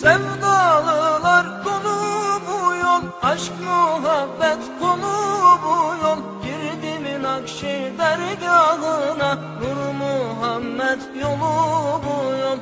Sevdalılar dolu bu yol Aşk muhabbet konu bu yol. Girdimin Nakşi dergahına Nur Muhammed yolu bu yol.